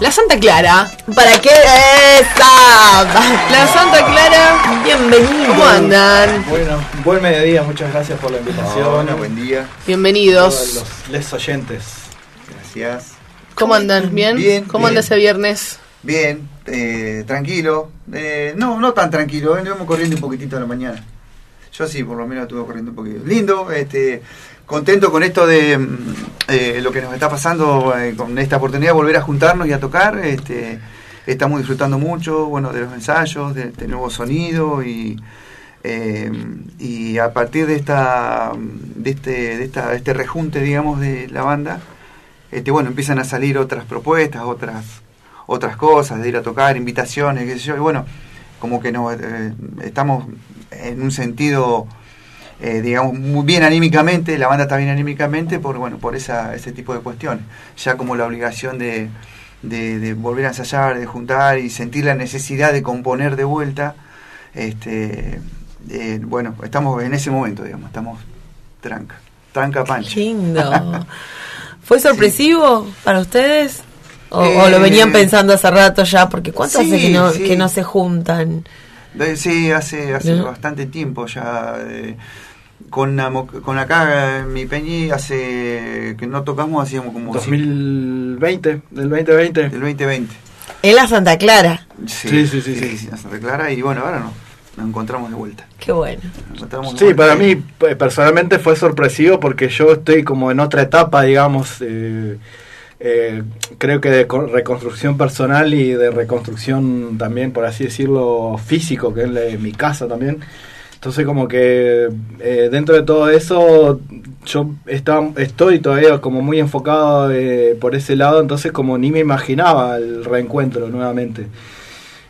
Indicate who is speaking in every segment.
Speaker 1: La Santa Clara.
Speaker 2: ¿Para qué esa?
Speaker 1: La Santa Clara.
Speaker 2: Bienvenido.
Speaker 1: ¿Cómo andan?
Speaker 3: Bueno, buen mediodía, muchas gracias por la invitación.
Speaker 4: Hola, buen día.
Speaker 3: Todos
Speaker 1: Bienvenidos.
Speaker 3: los les oyentes.
Speaker 4: Gracias.
Speaker 1: ¿Cómo andan? ¿Bien?
Speaker 4: Bien,
Speaker 1: ¿Cómo
Speaker 4: bien.
Speaker 1: anda ese viernes?
Speaker 4: Bien, eh, tranquilo. Eh, no, no tan tranquilo, eh, anduvimos corriendo un poquitito a la mañana. Yo sí, por lo menos estuve corriendo un poquito. Lindo, este, contento con esto de mm, eh, lo que nos está pasando eh, con esta oportunidad de volver a juntarnos y a tocar. Este, estamos disfrutando mucho, bueno, de los ensayos, de este nuevo sonido y eh, y a partir de esta de este de esta de este rejunte, digamos, de la banda, este, bueno, empiezan a salir otras propuestas, otras otras cosas, de ir a tocar, invitaciones, qué sé yo, y bueno, como que no eh, estamos en un sentido, eh, digamos, muy bien anímicamente, la banda está bien anímicamente por, bueno, por esa, ese tipo de cuestiones, ya como la obligación de, de, de volver a ensayar, de juntar y sentir la necesidad de componer de vuelta, este, eh, bueno, estamos en ese momento, digamos, estamos tranca, tranca pancha.
Speaker 2: Qué lindo. ¿Fue sorpresivo para ustedes? O, o lo
Speaker 4: Eh,
Speaker 2: venían pensando hace rato ya? Porque ¿cuánto
Speaker 4: sí,
Speaker 2: hace que no,
Speaker 4: sí.
Speaker 2: que no se juntan?
Speaker 4: Eh, Sí, hace, hace
Speaker 2: ¿No?
Speaker 4: bastante tiempo ya. eh, con, con acá en mi peñi hace que no tocamos, hacíamos como
Speaker 3: 2020, del 2020.
Speaker 4: del 2020.
Speaker 2: En la Santa Clara.
Speaker 3: Sí, sí, sí, sí.
Speaker 4: a Santa Clara y bueno, ahora no, nos encontramos de vuelta.
Speaker 2: Qué bueno.
Speaker 4: Nos encontramos de
Speaker 3: Sí,
Speaker 4: vuelta.
Speaker 3: para mí eh, personalmente fue sorpresivo porque yo estoy como en otra etapa, digamos, eh, eh, creo que de co- reconstrucción personal y de reconstrucción también, por así decirlo, físico, que es mi casa también. Entonces como que eh, dentro de todo eso yo estaba, estoy todavía como muy enfocado eh, por ese lado, entonces como ni me imaginaba el reencuentro nuevamente.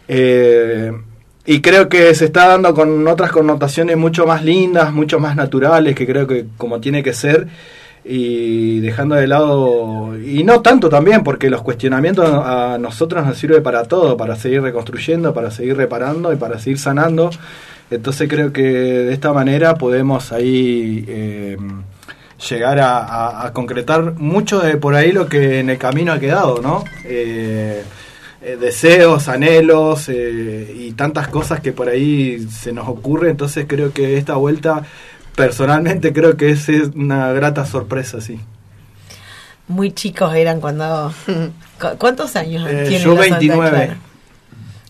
Speaker 3: Eh, y creo que se está dando con otras connotaciones mucho más lindas, mucho más naturales, que creo que como tiene que ser, y dejando de lado, y no tanto también, porque los cuestionamientos a nosotros nos sirve para todo, para seguir reconstruyendo, para seguir reparando y para seguir sanando. Entonces creo que de esta manera podemos ahí eh, llegar a, a- a concretar mucho de por ahí lo que en el camino ha quedado, ¿no? Eh, eh, deseos, anhelos y tantas cosas que por ahí se nos ocurre. Entonces creo que esta vuelta, personalmente creo que es, es una grata sorpresa, sí.
Speaker 2: Muy chicos eran cuando... ¿Cu- ¿Cuántos años
Speaker 3: Eh,
Speaker 2: tienen
Speaker 3: yo
Speaker 2: la Santa
Speaker 3: 29.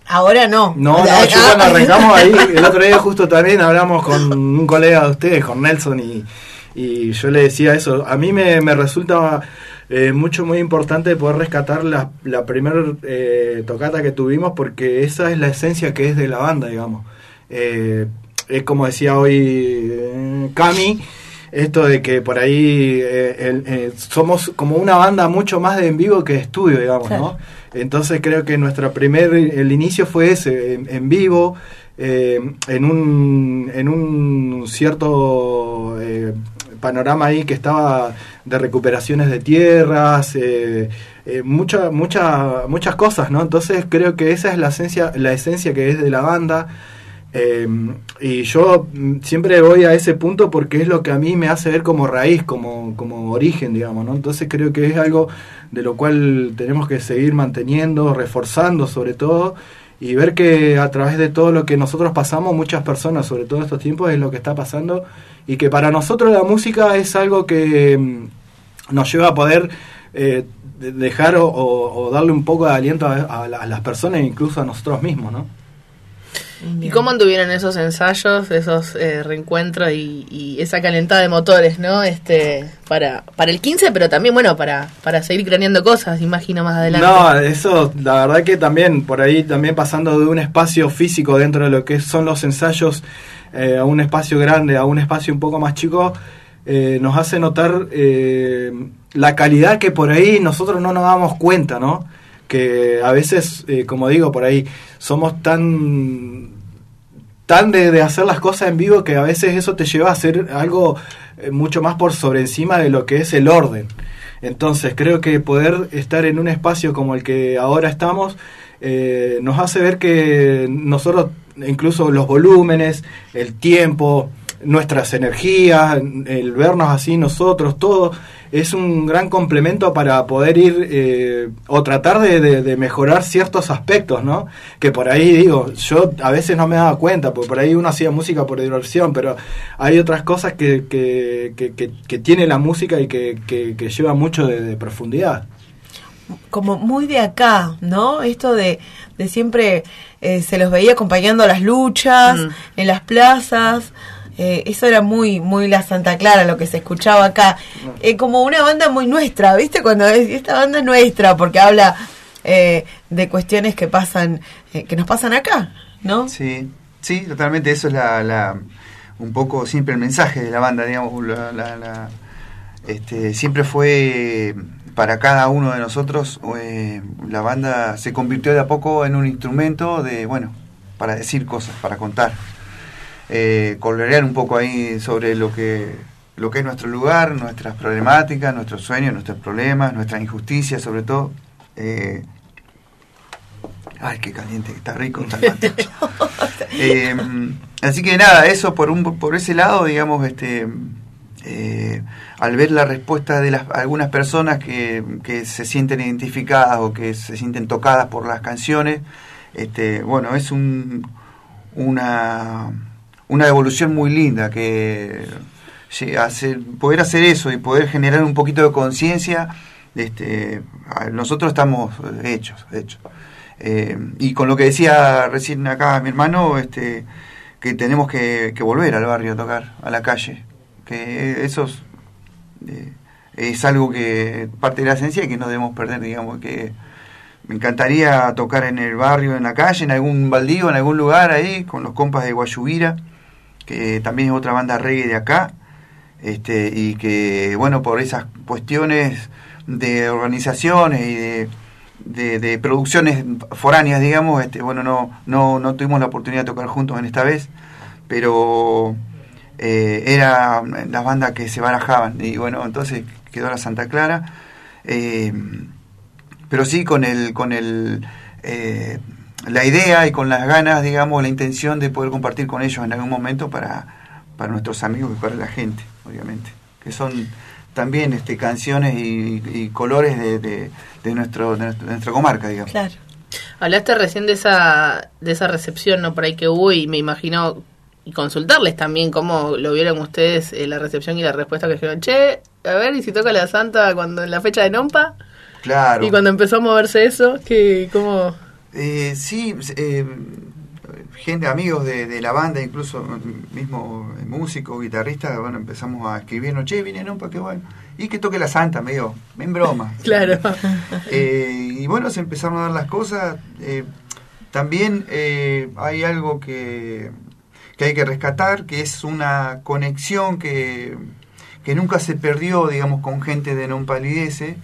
Speaker 2: Ahora no.
Speaker 3: No, no, yo
Speaker 2: ah,
Speaker 3: cuando arrancamos ahí, el otro día justo también hablamos con un colega de ustedes, con Nelson, y, y yo le decía eso. A mí me, me resulta eh, mucho, muy importante poder rescatar la, la primera tocata que tuvimos, porque esa es la esencia que es de la banda, digamos. Eh, es como decía hoy eh, Cami, esto de que por ahí eh, el- eh, somos como una banda mucho más de en vivo que de estudio, digamos,
Speaker 2: Claro.
Speaker 3: ¿no? Entonces creo que nuestra primer, el inicio fue ese, en, en vivo, eh, en, un, en un cierto eh, panorama ahí que estaba de recuperaciones de tierras, eh, eh, mucha- mucha- muchas cosas, ¿no? Entonces creo que esa es la esencia, la esencia que es de la banda. Eh, y yo mm, siempre voy a ese punto porque es lo que a mí me hace ver como raíz, como, como origen, digamos, ¿no? Entonces creo que es algo de lo cual tenemos que seguir manteniendo, reforzando sobre todo, y ver que a través de todo lo que nosotros pasamos, muchas personas, sobre todo estos tiempos, es lo que está pasando, y que para nosotros la música es algo que mm, nos lleva a poder eh, de- dejar o, darle un poco de aliento a, a las personas, incluso a nosotros mismos, ¿no?
Speaker 1: ¿Y cómo anduvieron esos ensayos, esos eh, reencuentros y, y esa calentada de motores, ¿no? Este, para, para el 15, pero también, bueno, para, para seguir craneando cosas, imagino más adelante.
Speaker 3: No, eso, la verdad que también, por ahí también pasando de un espacio físico dentro de lo que son los ensayos eh, a un espacio grande, a un espacio un poco más chico, eh, nos hace notar eh, la calidad que por ahí nosotros no nos damos cuenta, ¿no? Que a veces, eh, como digo, por ahí somos tan tan de, de hacer las cosas en vivo que a veces eso te lleva a hacer algo eh, mucho más por sobre encima de lo que es el orden. Entonces creo que poder estar en un espacio como el que ahora estamos eh, nos hace ver que nosotros, incluso los volúmenes, el tiempo, nuestras energías, el vernos así nosotros, todo, es un gran complemento para poder ir eh, o tratar de, de, mejorar ciertos aspectos, ¿no? Que por ahí digo, yo a veces no me daba cuenta, porque por ahí uno hacía música por diversión, pero hay otras cosas que, que, que, tiene la música y que, que, lleva mucho de, profundidad.
Speaker 2: Como muy de acá, ¿no? Esto de, de siempre eh, se los veía acompañando las luchas, mm. en las plazas. Eh, eso era muy muy la Santa Clara lo que se escuchaba acá. Eh, como una banda muy nuestra viste cuando es esta banda es nuestra porque habla eh, de cuestiones que pasan que nos pasan acá no
Speaker 4: sí sí totalmente. Eso es la, un poco siempre el mensaje de la banda digamos la, este, siempre fue para cada uno de nosotros la banda se convirtió de a poco en un instrumento de bueno para decir cosas para contar eh, colorear un poco ahí sobre lo que, lo que es nuestro lugar, nuestras problemáticas, nuestros sueños, nuestros problemas, nuestras injusticias sobre todo. Eh, ay, qué caliente, está rico, está eh, Así que nada, eso por, un, por ese lado, digamos, este... Eh, al ver la respuesta de las, algunas personas que, que, se sienten identificadas o que se sienten tocadas por las canciones, este, bueno, es un, una, una evolución muy linda que hacer, poder hacer eso y poder generar un poquito de conciencia este, nosotros estamos hechos hechos eh, y con lo que decía recién acá mi hermano este que tenemos que, volver al barrio a tocar a la calle que eso es, eh, es algo que parte de la esencia y que no debemos perder digamos que me encantaría tocar en el barrio, en la calle, en algún baldío, en algún lugar ahí, con los compas de Guayubira que también es otra banda reggae de acá, este, y que, bueno, por esas cuestiones de organizaciones y de, producciones foráneas, digamos, este, bueno, no, no, no tuvimos la oportunidad de tocar juntos en esta vez, pero eh, era las bandas que se barajaban, y bueno, entonces quedó la Santa Clara, eh, pero sí con el, con el eh, la idea y con las ganas, digamos, la intención de poder compartir con ellos en algún momento para, para nuestros amigos y para la gente, obviamente, que son también este, canciones y, colores de, de, nuestro, de, nuestra comarca, digamos.
Speaker 1: Claro. Hablaste recién de esa, de esa recepción, ¿no? Por ahí que hubo y me imagino y consultarles también cómo lo vieron ustedes eh, la recepción y la respuesta que dijeron, che, a ver, y si toca la Santa cuando en la fecha de Nompa.
Speaker 4: Claro.
Speaker 1: Y cuando empezó a moverse eso, que cómo...
Speaker 4: Eh, sí, eh, gente, amigos de, la banda, incluso mismo músico, guitarrista, bueno, empezamos a escribirnos, che, viene un qué bueno. Y que toque la santa, medio, en broma.
Speaker 1: claro.
Speaker 4: Eh, y bueno, se empezaron a dar las cosas. Eh, también hay algo que, que hay que rescatar, que es una conexión que, que nunca se perdió, digamos, con gente de non palidece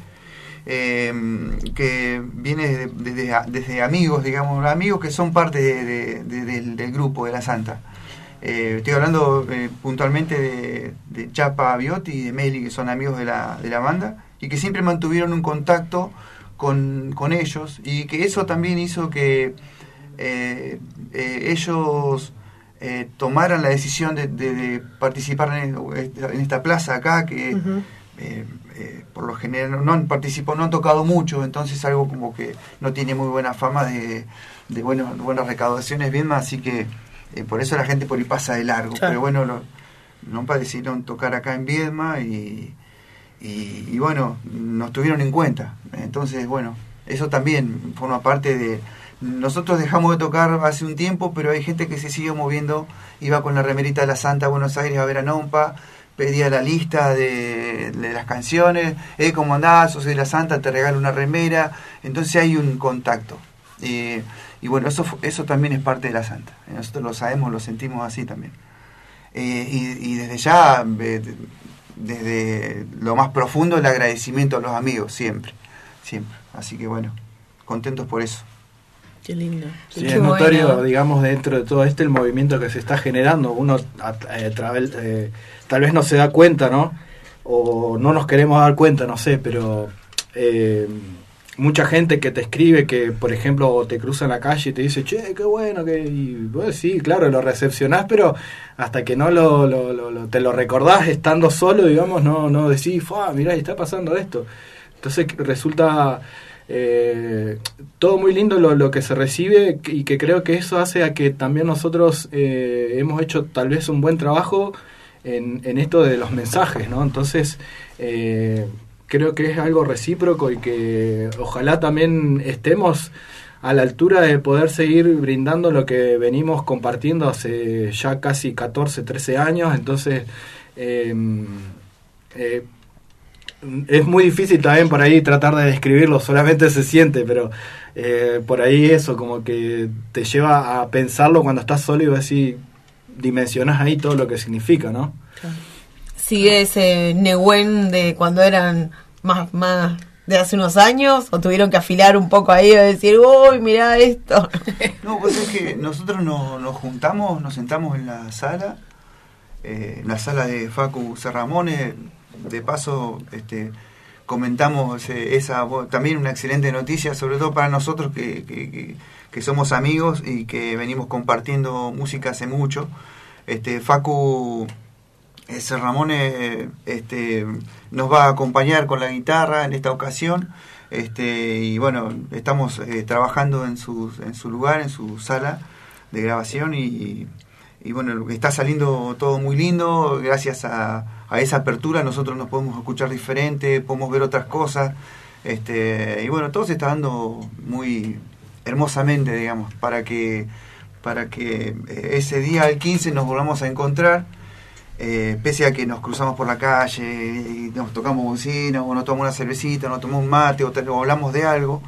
Speaker 4: Em, que viene desde, desde, amigos, digamos, amigos que son parte del, grupo de la Santa. Eh, estoy hablando eh, puntualmente de, Chapa Biotti y de Meli, que son amigos de la, de la banda, y que siempre mantuvieron un contacto con, con ellos, y que eso también hizo que eh, ellos tomaran la decisión de, participar en, esta plaza acá, que eh, por lo general no han participado, no han tocado mucho, entonces algo como que no tiene muy buena fama de, de bueno, buenas recaudaciones bien más, así que eh, por eso la gente por ahí pasa de largo. Pero bueno, lo, no parecieron tocar acá en Viedma y, y, bueno, nos tuvieron en cuenta. Entonces, bueno, eso también forma parte de... Nosotros dejamos de tocar hace un tiempo, pero hay gente que se sigue moviendo, iba con la remerita de la Santa a Buenos Aires a ver a Nompa, pedía la lista de, las canciones, eh, como andás, sos de la Santa, te regalo una remera, entonces hay un contacto. y bueno, eso, eso también es parte de la Santa, nosotros lo sabemos, lo sentimos así también. Eh, y, desde ya, desde lo más profundo, el agradecimiento a los amigos, siempre, siempre. Así que bueno, contentos por eso.
Speaker 1: Qué lindo.
Speaker 3: Sí, es notorio, digamos, dentro de todo este el movimiento que se está generando. Uno a, través, eh, tal vez no se da cuenta, ¿no? O no nos queremos dar cuenta, no sé, pero eh, mucha gente que te escribe que, por ejemplo, te cruza en la calle y te dice, che, qué bueno, que y vos sí, claro, lo recepcionás, pero hasta que no lo, lo, te lo recordás estando solo, digamos, no, no decís, Fua, mirá, está pasando esto. Entonces resulta eh, todo muy lindo lo, lo, que se recibe y que creo que eso hace a que también nosotros eh, hemos hecho tal vez un buen trabajo en, esto de los mensajes, ¿no? Entonces, eh, creo que es algo recíproco y que ojalá también estemos a la altura de poder seguir brindando lo que venimos compartiendo hace ya casi 14, 13 años. Entonces, em, eh, es muy difícil también por ahí tratar de describirlo, solamente se siente, pero eh, por ahí eso como que te lleva a pensarlo cuando estás solo y así dimensionas ahí todo lo que significa, ¿no?
Speaker 2: ¿Sigue ese Nehuen de cuando eran más, más de hace unos años o tuvieron que afilar un poco ahí y decir, uy, mira esto?
Speaker 4: No, pues es que nosotros nos, nos juntamos, nos sentamos en la sala, eh, en la sala de Facu Serramones, de paso este, comentamos eh, esa también una excelente noticia, sobre todo para nosotros que, que, somos amigos y que venimos compartiendo música hace mucho. Este, Facu ese Ramón este, nos va a acompañar con la guitarra en esta ocasión. Este, y bueno, estamos eh, trabajando en su, en su lugar, en su sala de grabación y, y bueno, está saliendo todo muy lindo, gracias a, esa apertura nosotros nos podemos escuchar diferente, podemos ver otras cosas, este, y bueno, todo se está dando muy hermosamente, digamos, para que, para que eh, ese día, el 15, nos volvamos a encontrar eh, pese a que nos cruzamos por la calle y nos tocamos bocina o nos tomamos una cervecita, nos tomamos un mate o, hablamos de algo,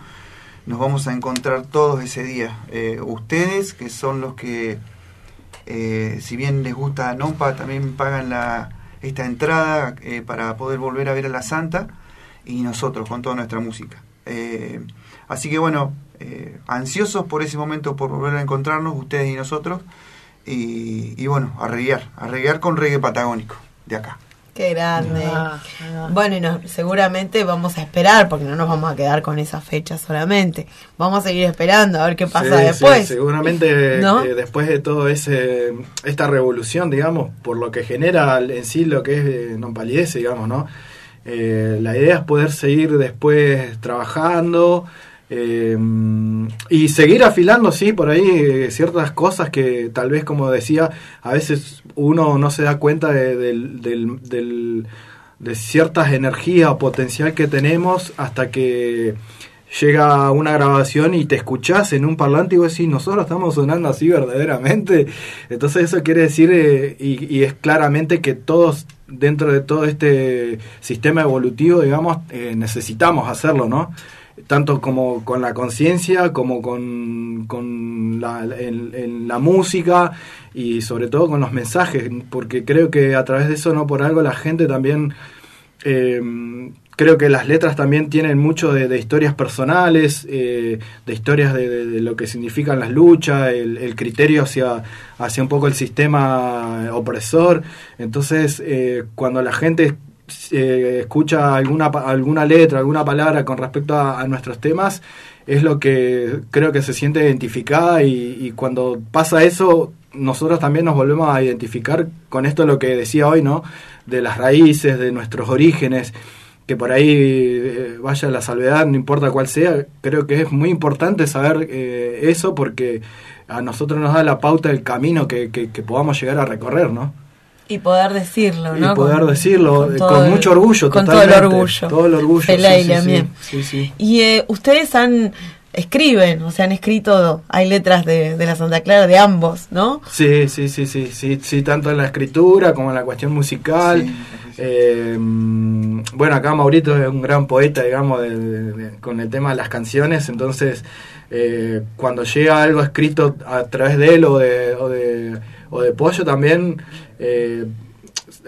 Speaker 4: nos vamos a encontrar todos ese día. Eh, ustedes, que son los que, eh, si bien les gusta Nompa, también pagan la, esta entrada para poder volver a ver a la Santa, y nosotros con toda nuestra música. así que bueno, ansiosos por ese momento, por volver a encontrarnos, ustedes y nosotros. Y, bueno, a reguear, con reggae patagónico de acá.
Speaker 2: Qué grande. Ah, ah. Bueno, y no, seguramente vamos a esperar, porque no nos vamos a quedar con esa fecha solamente. Vamos a seguir esperando a ver qué pasa después.
Speaker 3: seguramente eh, después de todo ese esta revolución, digamos, por lo que genera en sí lo que es eh, non palidece, digamos, ¿no? Eh, la idea es poder seguir después trabajando, eh, y seguir afilando, sí, por ahí eh, ciertas cosas que tal vez, como decía, a veces uno no se da cuenta de, de ciertas energías o potencial que tenemos hasta que llega una grabación y te escuchás en un parlante y vos decís, nosotros estamos sonando así verdaderamente. Entonces eso quiere decir, eh, y, es claramente que todos dentro de todo este sistema evolutivo, digamos, necesitamos hacerlo, ¿no? Tanto como con la conciencia, como con, con la, en, la música y sobre todo con los mensajes, porque creo que a través de eso, no por algo, la gente también, eh, creo que las letras también tienen mucho de, historias personales, eh, de historias de, lo que significan las luchas, el, criterio hacia, hacia un poco el sistema opresor. Entonces, eh, cuando la gente eh, escucha alguna, alguna letra, alguna palabra con respecto a, nuestros temas, es lo que creo que se siente identificada y, cuando pasa eso, nosotros también nos volvemos a identificar con esto lo que decía hoy, ¿no? De las raíces, de nuestros orígenes, que por ahí eh, vaya la salvedad, no importa cuál sea, creo que es muy importante saber eh, eso porque a nosotros nos da la pauta del camino que, que, que podamos llegar a recorrer, ¿no?
Speaker 2: Y poder decirlo, ¿no?
Speaker 3: Y poder decirlo con, mucho orgullo,
Speaker 2: con todo el orgullo.
Speaker 3: Todo el orgullo.
Speaker 2: sí, sí, y eh, ustedes han escriben, o sea, han escrito, hay letras de, de, la Santa Clara de ambos, ¿no?
Speaker 3: Sí, sí, sí, sí, sí, sí, tanto en la escritura como en la cuestión musical. Eh, bueno, acá Maurito es un gran poeta, digamos, con el tema de las canciones, entonces eh, cuando llega algo escrito a través de él o de, o de, o de Pollo también, eh,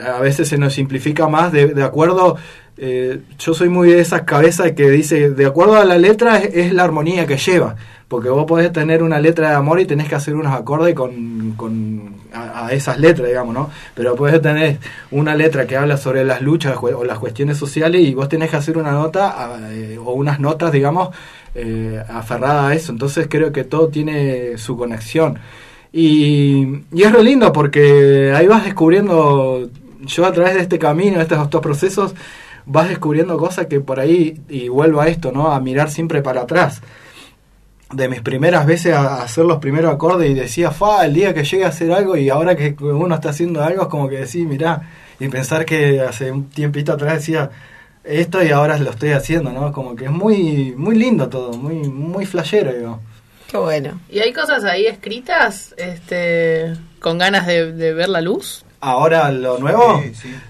Speaker 3: a veces se nos simplifica más de, de acuerdo eh, yo soy muy de esas cabezas que dice, de acuerdo a la letra es, la armonía que lleva, porque vos podés tener una letra de amor y tenés que hacer unos acordes con, con a, esas letras, digamos, ¿no? Pero podés tener una letra que habla sobre las luchas o las cuestiones sociales y vos tenés que hacer una nota eh, o unas notas, digamos, eh, aferrada a eso. Entonces creo que todo tiene su conexión. Y, y es re lindo porque ahí vas descubriendo, yo a través de este camino, de estos dos procesos, vas descubriendo cosas que por ahí, y vuelvo a esto, ¿no? A mirar siempre para atrás. De mis primeras veces a hacer los primeros acordes y decía, fa, el día que llegue a hacer algo y ahora que uno está haciendo algo es como que decís, mirá, y pensar que hace un tiempito atrás decía esto y ahora lo estoy haciendo, ¿no? Como que es muy, muy lindo todo, muy, muy flashero, digo.
Speaker 2: Qué bueno.
Speaker 1: ¿Y hay cosas ahí escritas este, con ganas de ver la luz?
Speaker 3: ahora lo nuevo.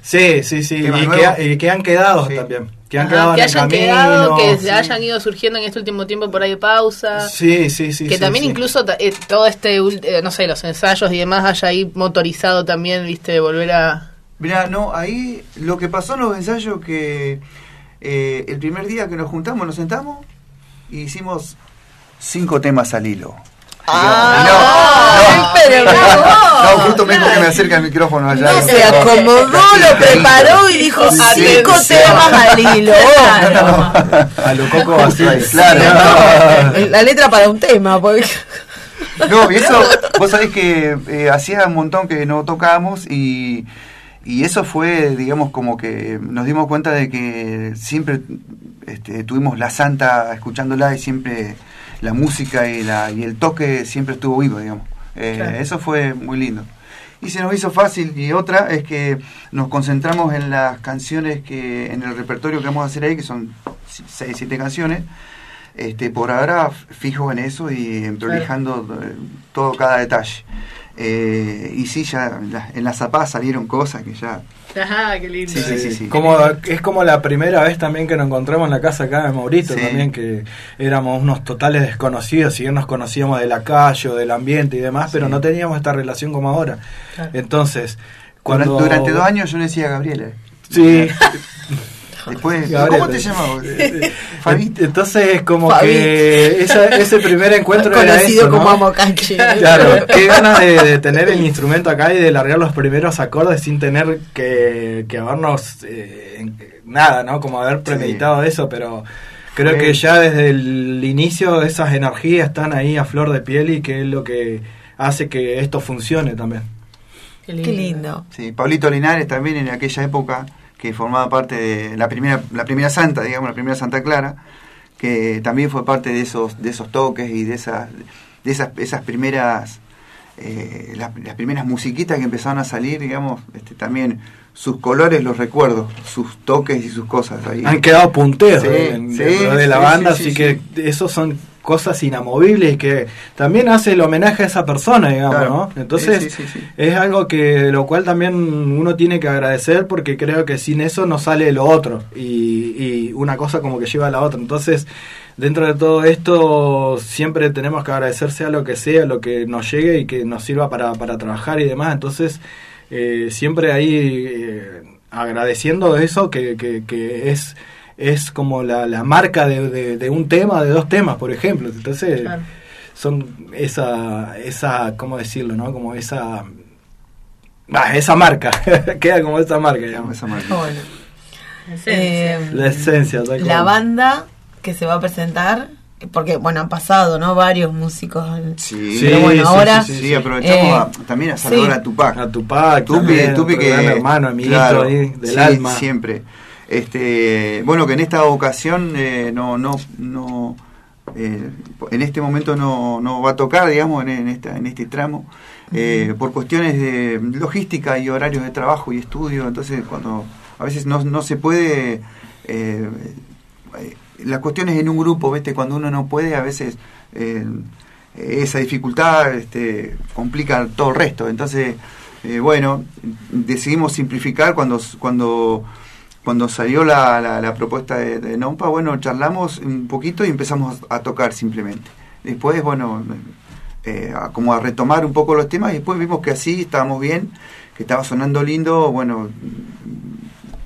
Speaker 3: Sí, sí, sí. Y, que, han quedado también. Que han quedado
Speaker 1: que hayan quedado, que se hayan ido surgiendo en este último tiempo por ahí de pausa.
Speaker 3: Sí, sí, sí.
Speaker 1: Que también incluso eh, todo este, eh, no sé, los ensayos y demás haya ahí motorizado también, viste, volver a...
Speaker 4: Mira, no, ahí lo que pasó en los ensayos que eh, el primer día que nos juntamos, nos sentamos y hicimos cinco temas al hilo.
Speaker 2: Ah, no, no,
Speaker 4: no, justo mismo que me acerca el micrófono allá.
Speaker 2: No, se acomodó, lo preparó y dijo cinco temas al hilo.
Speaker 3: A lo coco así.
Speaker 4: Claro.
Speaker 2: La letra para un tema.
Speaker 4: No, y eso, vos sabés que eh, hacía un montón que no tocábamos y, y eso fue, digamos, como que nos dimos cuenta de que siempre este, tuvimos la santa escuchándola y siempre la música y, la, y el toque siempre estuvo vivo, digamos. Eh, eso fue muy lindo. Y se nos hizo fácil. Y otra es que nos concentramos en las canciones que en el repertorio que vamos a hacer ahí, que son 6, 7 canciones. Este, por ahora fijo en eso y prolijando eh, todo cada detalle. Eh, y sí, ya en las zapadas salieron cosas que ya...
Speaker 1: Ajá, qué lindo.
Speaker 3: Como, es como la primera vez también que nos encontramos en la casa acá de Maurito, también que éramos unos totales desconocidos, si bien nos conocíamos de la calle o del ambiente y demás, pero no teníamos esta relación como ahora. Entonces,
Speaker 4: cuando... Durante dos años yo le decía a Gabriela.
Speaker 3: Sí.
Speaker 4: Después, ¿Cómo te llamas?
Speaker 3: Entonces, como que ese primer encuentro
Speaker 2: era eso, como
Speaker 3: ¿no? Claro, qué ganas de, tener el instrumento acá y de largar los primeros acordes sin tener que, que habernos eh, nada, ¿no? Como haber premeditado eso, pero creo que ya desde el inicio esas energías están ahí a flor de piel y que es lo que hace que esto funcione también.
Speaker 2: Qué lindo. Qué lindo.
Speaker 4: Sí, Pablito Linares también en aquella época que formaba parte de la primera, la primera santa, digamos, la primera Santa Clara, que también fue parte de esos, de esos toques y de esas, de esas, esas primeras, eh, las, primeras musiquitas que empezaron a salir, digamos, este, también sus colores los recuerdo, sus toques y sus cosas ahí.
Speaker 3: Han quedado punteos de la banda, así que esos son cosas inamovibles que también hace el homenaje a esa persona, digamos, ¿no? Entonces es algo que lo cual también uno tiene que agradecer porque creo que sin eso no sale lo otro y, una cosa como que lleva a la otra. Entonces, dentro de todo esto siempre tenemos que agradecerse a lo que sea, lo que nos llegue y que nos sirva para, para trabajar y demás. Entonces, eh, siempre ahí eh, agradeciendo eso que, que, que es es como la, la marca de, de, un tema, de dos temas, por ejemplo. Entonces, son esa, esa, ¿cómo decirlo, no? Como esa... Ah, esa marca, queda como esa marca, digamos. Esa marca.
Speaker 2: Bueno.
Speaker 3: Eh, la esencia.
Speaker 2: La banda que se va a presentar porque bueno han pasado no varios músicos
Speaker 4: sí, pero bueno ahora sí, aprovechamos eh, también a saludar a Tupac
Speaker 3: a Tupac
Speaker 4: Tupi,
Speaker 3: también,
Speaker 4: Tupi que
Speaker 3: hermano amiguito ahí, del alma
Speaker 4: siempre este, bueno, que en esta ocasión eh, no, no, no eh, en este momento no, no, va a tocar, digamos, en, esta, en este tramo, eh, por cuestiones de logística y horarios de trabajo y estudio. Entonces, cuando a veces no, no se puede, las cuestiones en un grupo, ¿viste? cuando uno no puede, a veces esa dificultad este, complica todo el resto. Entonces, bueno, decidimos simplificar cuando, cuando cuando salió la, la, propuesta de, de, Nompa, bueno, charlamos un poquito y empezamos a tocar simplemente. Después, bueno, eh, como a retomar un poco los temas y después vimos que así estábamos bien, que estaba sonando lindo, bueno,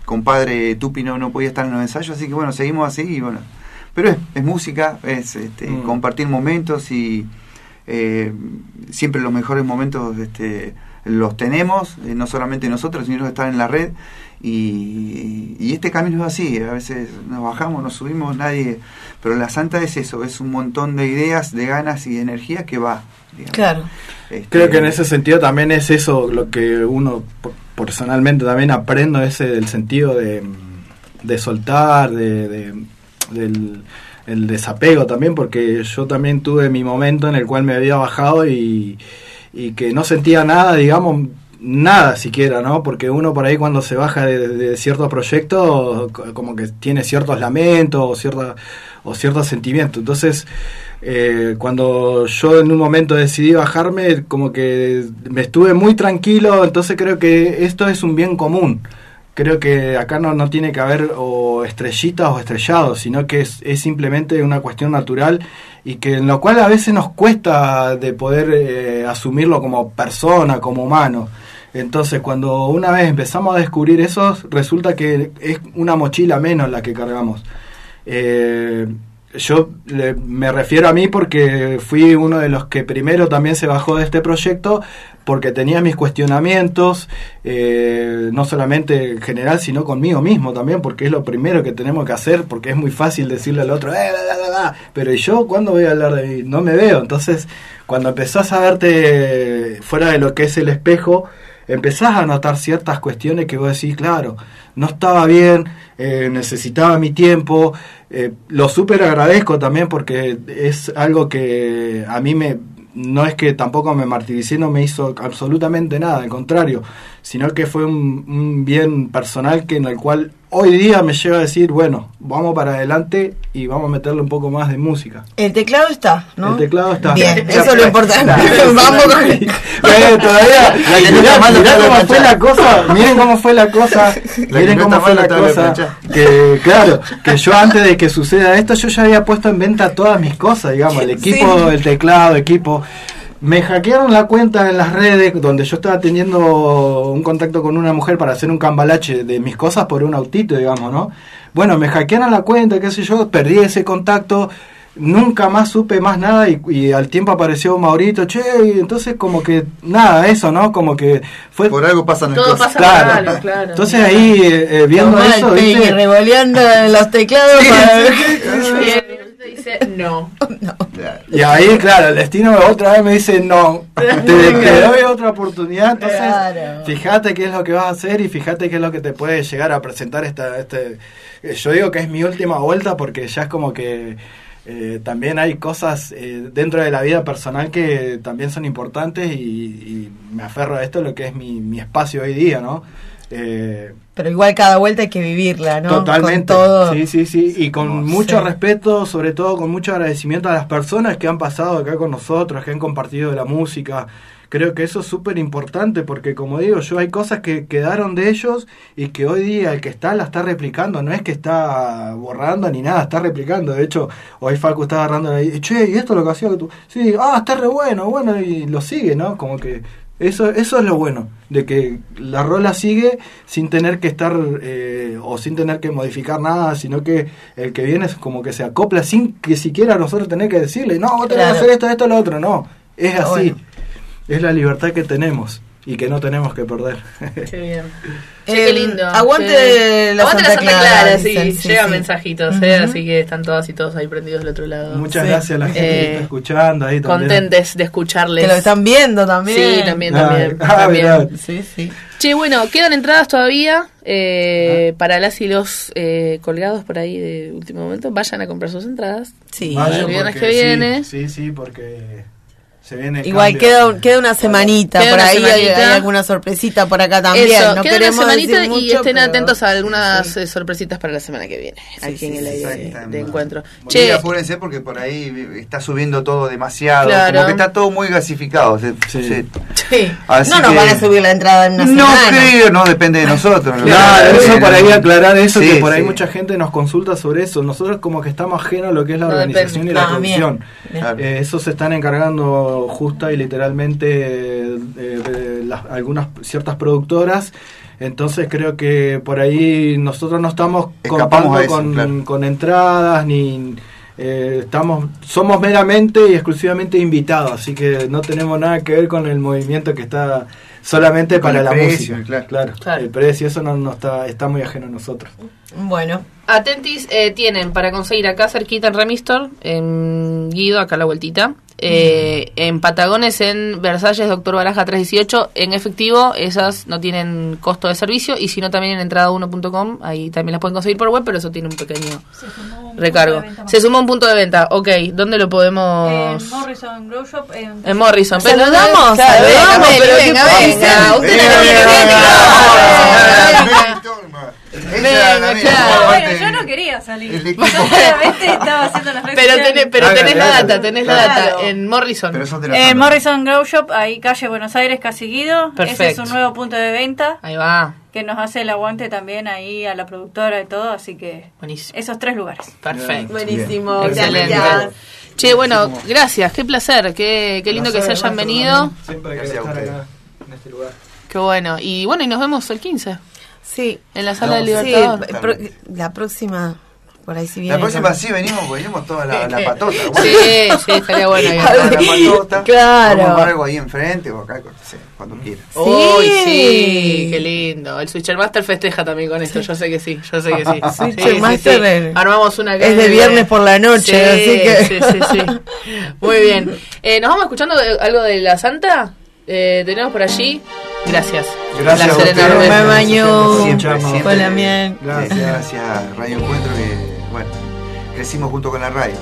Speaker 4: compadre Tupi no, no podía estar en los ensayos, así que bueno, seguimos así y bueno. Pero es, es música, es este,
Speaker 3: Mm.
Speaker 4: compartir momentos y eh, siempre los mejores momentos este, los tenemos, eh, no solamente nosotros, sino los que están en la red. Y, y este camino es así, a veces nos bajamos, nos subimos, nadie... Pero la Santa es eso, es un montón de ideas, de ganas y de energía que va. digamos.
Speaker 2: Claro.
Speaker 4: Este,
Speaker 3: Creo que en ese sentido también es eso lo que uno personalmente también aprendo, ese del sentido de, de soltar, de, de- del el desapego también, porque yo también tuve mi momento en el cual me había bajado y, y que no sentía nada, digamos, nada siquiera, ¿no? Porque uno por ahí cuando se baja de, de ciertos proyectos, co- como que tiene ciertos lamentos o, cierta, o ciertos sentimientos. Entonces, eh, cuando yo en un momento decidí bajarme, como que me estuve muy tranquilo, entonces creo que esto es un bien común. Creo que acá no, no tiene que haber o estrellitas o estrellados, sino que es, es simplemente una cuestión natural y que en lo cual a veces nos cuesta de poder eh, asumirlo como persona, como humano. Entonces, cuando una vez empezamos a descubrir eso, resulta que es una mochila menos la que cargamos. Eh, yo le- me refiero a mí porque fui uno de los que primero también se bajó de este proyecto porque tenía mis cuestionamientos, eh, no solamente en general, sino conmigo mismo también, porque es lo primero que tenemos que hacer, porque es muy fácil decirle al otro, "Eh, bla, bla, bla", pero ¿y yo cuándo voy a hablar de mí? No me veo. Entonces, cuando empezás a verte fuera de lo que es el espejo, empezás a notar ciertas cuestiones que vos decís, claro, no estaba bien, eh, necesitaba mi tiempo, eh, lo súper agradezco también porque es algo que a mí me, no es que tampoco me martiricé, no me hizo absolutamente nada, al contrario, sino que fue un, un bien personal que en el cual hoy día me lleva a decir, bueno, vamos para adelante y vamos a meterle un poco más de música.
Speaker 2: El teclado está, ¿no?
Speaker 3: El teclado está.
Speaker 2: Bien, eso es lo importante. Vamos con...
Speaker 3: Bueno, todavía.
Speaker 4: La
Speaker 3: cómo fue la cosa. Miren cómo fue la cosa. Miren cómo fue la cosa. Que, claro, que yo antes de que suceda esto, yo ya había puesto en venta todas mis cosas, digamos, el equipo, el teclado, equipo. Me hackearon la cuenta en las redes donde yo estaba teniendo un contacto con una mujer para hacer un cambalache de mis cosas por un autito, digamos, ¿no? Bueno, me hackearon la cuenta, qué sé yo, perdí ese contacto, nunca más supe más nada y, y al tiempo apareció Maurito, che, y entonces como que nada, eso, ¿no? Como que fue...
Speaker 4: Por algo pasan las
Speaker 1: Todo
Speaker 4: cosas.
Speaker 1: pasa
Speaker 3: Claro. Entonces ahí, eh, eh, viendo
Speaker 2: Tomá
Speaker 3: eso, ¿viste?
Speaker 2: revoleando en los teclados para
Speaker 1: Y él dice no.
Speaker 3: Y ahí, claro, el destino otra vez me dice, no, te, te doy otra oportunidad, entonces
Speaker 2: Claro.
Speaker 3: fíjate qué es lo que vas a hacer y fíjate qué es lo que te puede llegar a presentar esta... Este, eh, yo digo que es mi última vuelta porque ya es como que eh, también hay cosas eh, dentro de la vida personal que también son importantes y, y me aferro a esto, lo que es mi, mi espacio hoy día, ¿no? Eh,
Speaker 2: Pero igual cada vuelta hay que vivirla, ¿no?
Speaker 3: Totalmente.
Speaker 2: Con todo.
Speaker 3: Sí, sí, sí. Y con
Speaker 2: No
Speaker 3: mucho respeto, sobre todo con mucho agradecimiento a las personas que han pasado acá con nosotros, que han compartido la música. Creo que eso es súper importante porque, como digo, yo hay cosas que quedaron de ellos y que hoy día el que está la está replicando. No es que está borrando ni nada, está replicando. De hecho, hoy Facu está agarrando ahí, che, ¿y esto es lo que hacía tú? Sí, ah, está re bueno, bueno, y lo sigue, ¿no? Como que eso, eso es lo bueno, de que la rola sigue sin tener que estar eh, o sin tener que modificar nada, sino que el que viene es como que se acopla sin que siquiera nosotros tener que decirle, no, vos tenés que hacer esto, esto, lo otro, no, es así,
Speaker 2: Bueno.
Speaker 3: es la libertad que tenemos y que no tenemos que perder.
Speaker 1: Qué bien.
Speaker 2: Eh,
Speaker 1: Che, qué lindo.
Speaker 2: aguante
Speaker 1: Che.
Speaker 2: la
Speaker 1: aguante
Speaker 2: Santa
Speaker 1: la Santa
Speaker 2: Clara,
Speaker 1: Clara, sí,
Speaker 2: sí,
Speaker 1: llegan
Speaker 2: sí.
Speaker 1: mensajitos, eh, así que están todas y todos ahí prendidos del otro lado.
Speaker 3: Muchas
Speaker 2: Sí.
Speaker 3: gracias a la gente que
Speaker 1: Eh,
Speaker 3: está escuchando ahí también.
Speaker 1: Contentes de escucharles.
Speaker 2: Que lo están viendo también.
Speaker 1: Sí, también,
Speaker 3: Ah,
Speaker 1: también.
Speaker 3: ah,
Speaker 1: también.
Speaker 2: Sí, sí.
Speaker 1: Che, bueno, quedan entradas todavía eh,
Speaker 3: Ah.
Speaker 1: para las y los eh, colgados por ahí de último momento. Vayan a comprar sus entradas.
Speaker 2: Sí.
Speaker 3: Vayan
Speaker 1: el viernes que viene.
Speaker 3: Sí, sí, sí, porque se viene
Speaker 2: Igual
Speaker 3: cambio.
Speaker 2: queda, queda una semanita,
Speaker 1: Queda
Speaker 2: por
Speaker 1: una
Speaker 2: ahí hay-
Speaker 1: semanita.
Speaker 2: Hay, alguna sorpresita por acá también.
Speaker 1: Eso,
Speaker 2: no
Speaker 1: queda una
Speaker 2: queremos
Speaker 1: semanita
Speaker 2: decir
Speaker 1: y
Speaker 2: mucho,
Speaker 1: estén
Speaker 2: pero-
Speaker 1: atentos a algunas eh, sorpresitas para la semana que viene, aquí
Speaker 2: sí,
Speaker 1: en el
Speaker 2: sí,
Speaker 1: aire de- de, encuentro.
Speaker 4: Sí,
Speaker 1: Che,
Speaker 4: apúrense porque por ahí está subiendo todo demasiado.
Speaker 1: Claro.
Speaker 4: Como que está todo muy gasificado.
Speaker 3: Sí.
Speaker 2: Sí.
Speaker 4: Así
Speaker 2: no nos
Speaker 4: que-
Speaker 2: van a subir la entrada en una
Speaker 4: no
Speaker 2: semana.
Speaker 4: creo, no depende de nosotros. ¿no?
Speaker 3: Claro, eso por ahí aclarar eso,
Speaker 4: sí,
Speaker 3: que por ahí
Speaker 4: sí.
Speaker 3: mucha gente nos consulta sobre eso. Nosotros como que estamos ajenos a lo que es la
Speaker 1: No
Speaker 3: organización
Speaker 1: depende.
Speaker 3: y la
Speaker 2: Ah, bien.
Speaker 3: producción.
Speaker 4: Claro.
Speaker 3: Eh, eso se están encargando justa y literalmente eh, de las- algunas ciertas productoras. Entonces creo que por ahí nosotros no estamos
Speaker 4: Escapamos
Speaker 3: contando con,
Speaker 4: claro.
Speaker 3: con entradas ni eh, estamos somos meramente y exclusivamente invitados, así que no tenemos nada que ver con el movimiento que está solamente para
Speaker 4: el
Speaker 3: la
Speaker 4: precio,
Speaker 3: música.
Speaker 4: claro.
Speaker 1: Claro.
Speaker 3: el precio eso no, no está está muy ajeno a nosotros.
Speaker 2: Bueno,
Speaker 1: Atentis eh, tienen para conseguir acá cerquita en Remistor, en Guido, acá a la vueltita. Eh, en Patagones, en Versalles, Doctor Baraja 318. En efectivo, esas no tienen costo de servicio. Y si no, también en entrada1.com. Ahí también las pueden conseguir por web, pero eso tiene un pequeño
Speaker 5: Se sumó un
Speaker 1: recargo. Se suma un punto de venta. Ok, ¿dónde lo podemos...?
Speaker 5: En Morrison Grow Shop. En,
Speaker 1: En Morrison. Pero- venga. Venga, Claro.
Speaker 4: Parte
Speaker 5: bueno, yo no quería salir. Yo solamente estaba haciendo las
Speaker 1: Pero tenés, pero tenés la data, tenés la
Speaker 2: Claro.
Speaker 1: data. En Morrison.
Speaker 5: En
Speaker 4: zona.
Speaker 5: Morrison Grow Shop, ahí calle Buenos Aires, casi Guido. Ese es
Speaker 1: Perfecto.
Speaker 5: un nuevo punto de venta
Speaker 1: Ahí va.
Speaker 5: que nos hace el aguante también ahí a la productora y todo, así que
Speaker 1: Buenísimo.
Speaker 5: esos tres lugares.
Speaker 1: Perfecto.
Speaker 2: buenísimo,
Speaker 1: Excelente.
Speaker 2: gracias.
Speaker 1: Che, bueno, gracias, qué placer, qué, qué lindo que se hayan venido.
Speaker 3: Siempre hay que
Speaker 4: Gracias a
Speaker 3: estar acá en este lugar.
Speaker 1: Qué bueno. Y bueno, y nos vemos el 15
Speaker 2: Sí,
Speaker 1: en la sala
Speaker 4: No,
Speaker 1: del
Speaker 2: sí,
Speaker 1: Libertador.
Speaker 2: eh, pro- la próxima, por ahí si viene.
Speaker 4: La próxima sí venimos, porque venimos toda la, la patota.
Speaker 1: Sí, sí, estaría bueno.
Speaker 4: la patota.
Speaker 2: Claro.
Speaker 4: Vamos a algo ahí enfrente o acá, no cuando quieras.
Speaker 1: Uy,
Speaker 2: Sí.
Speaker 1: sí, qué lindo. El Switcher Master festeja también con esto, yo sé que sí, yo sé que sí.
Speaker 2: Switcher
Speaker 1: Sí, sí,
Speaker 2: Master
Speaker 1: sí.
Speaker 2: es-
Speaker 1: Armamos una
Speaker 2: es de viernes por la noche,
Speaker 1: Sí,
Speaker 2: así que-
Speaker 1: Sí, sí, sí. Muy bien. Eh, ¿Nos vamos escuchando de- algo de la Santa? Eh, ¿Tenemos por allí? Gracias.
Speaker 4: Gracias
Speaker 1: Placer enorme.
Speaker 4: Siempre.
Speaker 2: Hola, miel.
Speaker 4: Gracias. Gracias Radio Encuentro que, bueno, crecimos junto con la radio.